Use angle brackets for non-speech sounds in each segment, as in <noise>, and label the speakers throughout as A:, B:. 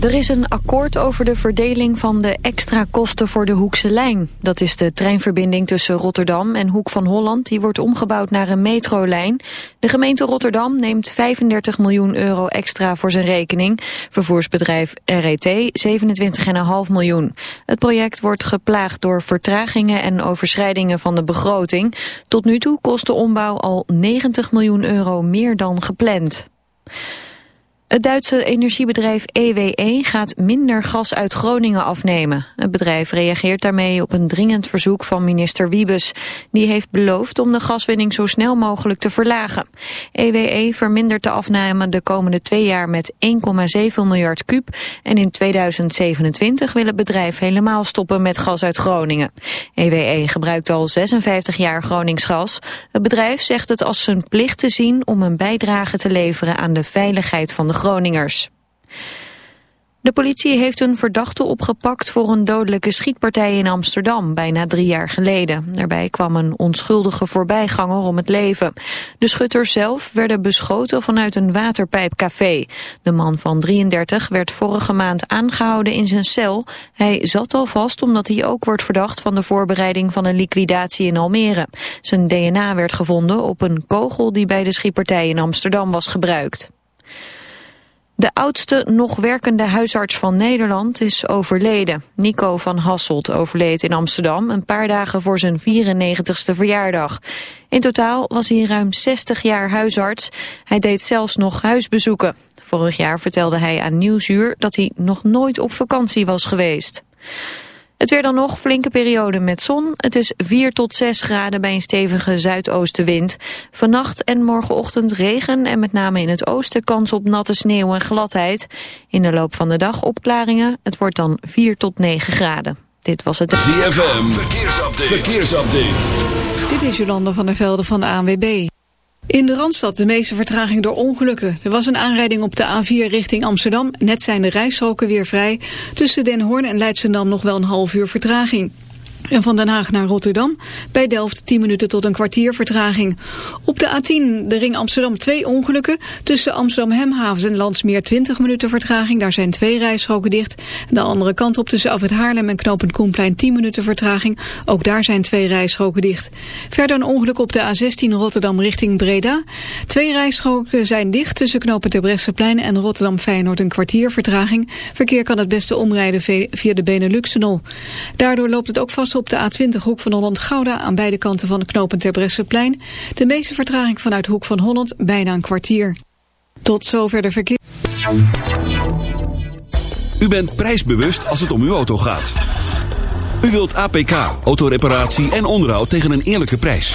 A: Er is een akkoord over de verdeling van de extra kosten voor de Hoekse Lijn. Dat is de treinverbinding tussen Rotterdam en Hoek van Holland. Die wordt omgebouwd naar een metrolijn. De gemeente Rotterdam neemt 35 miljoen euro extra voor zijn rekening. Vervoersbedrijf RET 27,5 miljoen. Het project wordt geplaagd door vertragingen en overschrijdingen van de begroting. Tot nu toe kost de ombouw al 90 miljoen euro meer dan gepland. Het Duitse energiebedrijf EWE gaat minder gas uit Groningen afnemen. Het bedrijf reageert daarmee op een dringend verzoek van minister Wiebes. Die heeft beloofd om de gaswinning zo snel mogelijk te verlagen. EWE vermindert de afname de komende twee jaar met 1,7 miljard kuub. En in 2027 wil het bedrijf helemaal stoppen met gas uit Groningen. EWE gebruikt al 56 jaar Groningsgas. Het bedrijf zegt het als zijn plicht te zien om een bijdrage te leveren aan de veiligheid van de Groningers. De politie heeft een verdachte opgepakt voor een dodelijke schietpartij in Amsterdam bijna drie jaar geleden. Daarbij kwam een onschuldige voorbijganger om het leven. De schutters zelf werden beschoten vanuit een waterpijpcafé. De man van 33 werd vorige maand aangehouden in zijn cel. Hij zat al vast omdat hij ook wordt verdacht van de voorbereiding van een liquidatie in Almere. Zijn DNA werd gevonden op een kogel die bij de schietpartij in Amsterdam was gebruikt. De oudste nog werkende huisarts van Nederland is overleden. Nico van Hasselt overleed in Amsterdam een paar dagen voor zijn 94ste verjaardag. In totaal was hij ruim 60 jaar huisarts. Hij deed zelfs nog huisbezoeken. Vorig jaar vertelde hij aan Nieuwsuur dat hij nog nooit op vakantie was geweest. Het weer dan nog, flinke periode met zon. Het is 4 tot 6 graden bij een stevige zuidoostenwind. Vannacht en morgenochtend regen en met name in het oosten kans op natte sneeuw en gladheid. In de loop van de dag opklaringen. Het wordt dan 4 tot 9 graden. Dit was het...
B: ZFM, verkeersupdate. verkeersupdate.
C: Dit is Jolanda van der Velde van de ANWB. In de Randstad de meeste vertraging door ongelukken. Er was een aanrijding op de A4 richting Amsterdam. Net zijn de rijstroken weer vrij. Tussen Den Hoorn en Leidschendam nog wel een half uur vertraging. En van Den Haag naar Rotterdam. Bij Delft 10 minuten tot een kwartier vertraging. Op de A10, de ring Amsterdam, twee ongelukken. Tussen Amsterdam Hemhavens en Landsmeer 20 minuten vertraging. Daar zijn twee rijstroken dicht. De andere kant op tussen Af het Haarlem en Knopend Koenplein 10 minuten vertraging. Ook daar zijn twee rijstroken dicht. Verder een ongeluk op de A16 Rotterdam richting Breda. Twee rijstroken zijn dicht tussen Knopend Terbrechtseplein en Rotterdam Feyenoord een kwartier vertraging. Verkeer kan het beste omrijden via de Benelux-tunnel. Daardoor loopt het ook vast op de A20 Hoek van Holland-Gouda aan beide kanten van de knooppunt Terbrechtseplein. De meeste vertraging vanuit Hoek van Holland bijna een kwartier. Tot zover de verkeer.
B: U bent prijsbewust als het om uw auto gaat. U wilt APK, autoreparatie en onderhoud tegen een eerlijke prijs.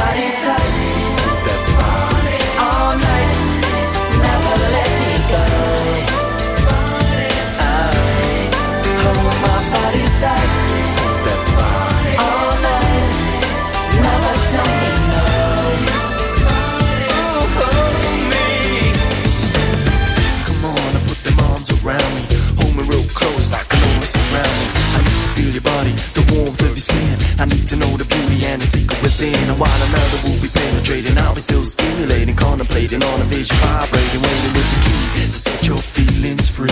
D: Living on a vision vibrating, waiting with the key to set your feelings free.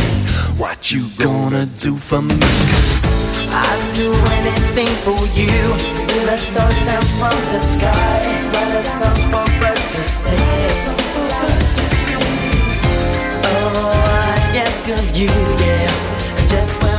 D: What you gonna do for me? Cause
E: I'd do anything for you. Still a star down from the sky, write a song for us to sing. Oh, I ask of you, yeah, just
F: when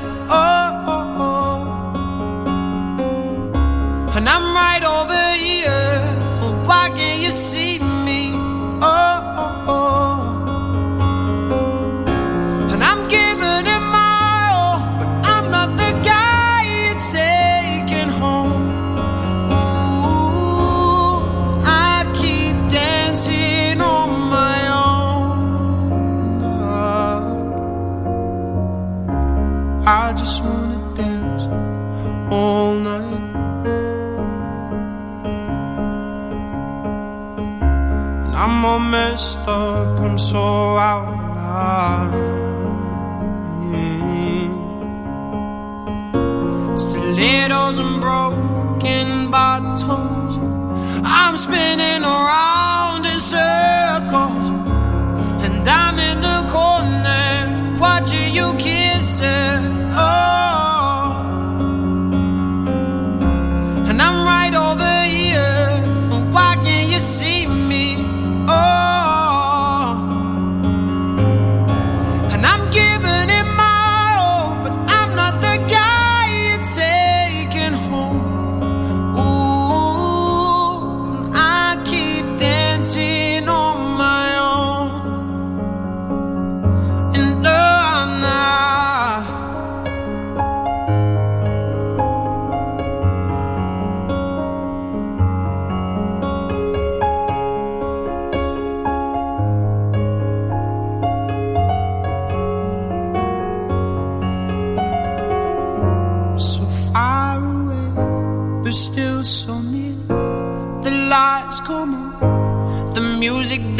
F: up and so out yeah. Stilettos and broken bottles. I'm spinning around.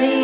G: Run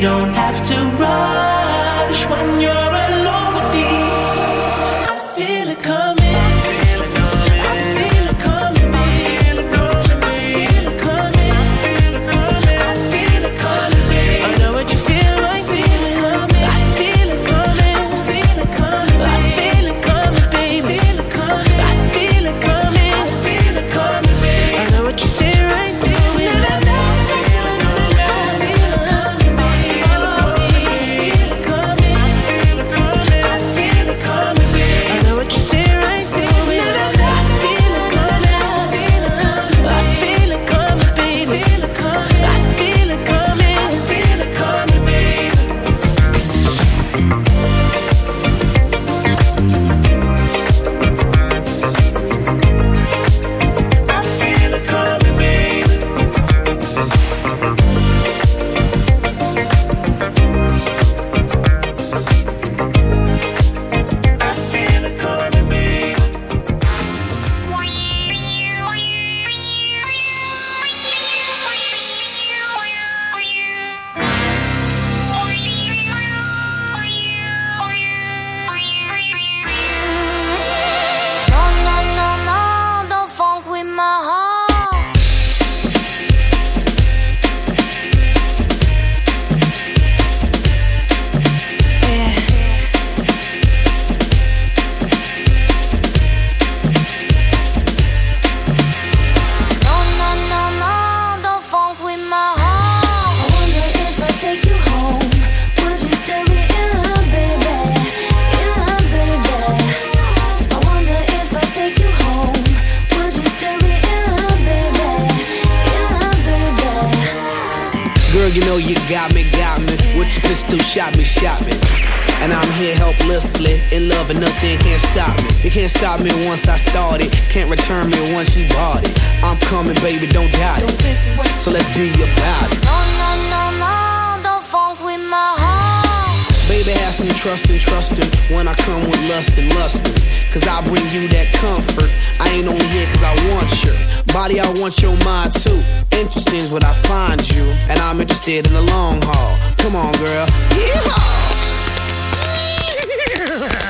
H: don't have to run. you
I: trust trusting when I come with lust and lust Cause I bring you that comfort. I ain't only here cause I want your body, I want your mind too. Interesting's what I find you, and I'm interested in the long haul. Come on, girl. Yeehaw! <laughs>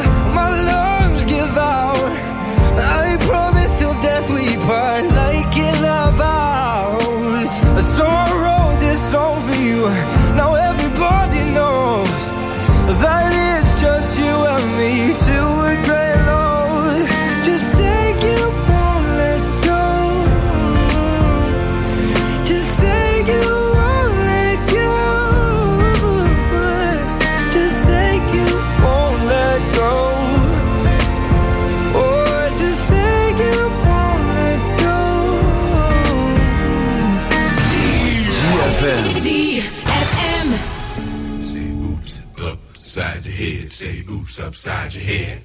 J: upside your head.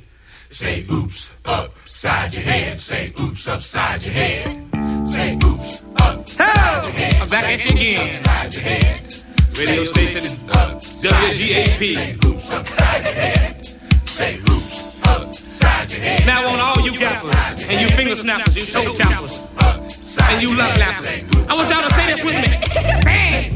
J: Say oops upside your head. Say oops upside your head. Say oops upside your head.
K: I'm back at you again.
J: Upside your head.
K: Radio station is WGAP.
J: Say oops upside your head. Say oops upside your head.
K: Now on all you gappers and you finger snappers, you toe choppers, and you love lappers, I want y'all to say this with me. Say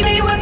F: baby, we're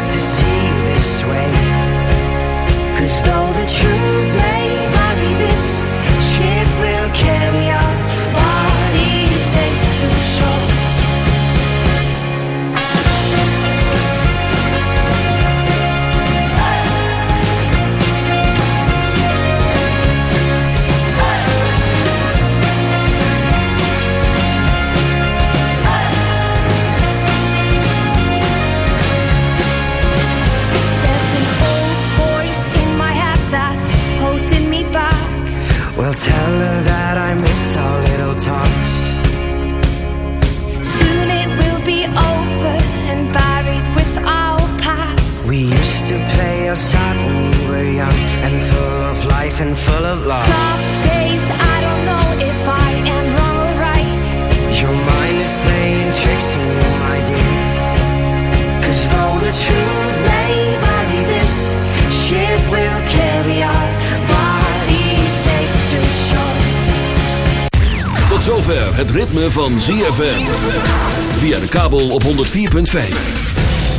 L: and
E: full of love.
L: Some days I don't know if I am wrong or right.
E: Your mind is playing tricks on you, my dear.
L: Cause though the truth may vary, this ship will carry our bodies safe to shore.
B: Tot zover het ritme van ZFM. Via de kabel op 104.5.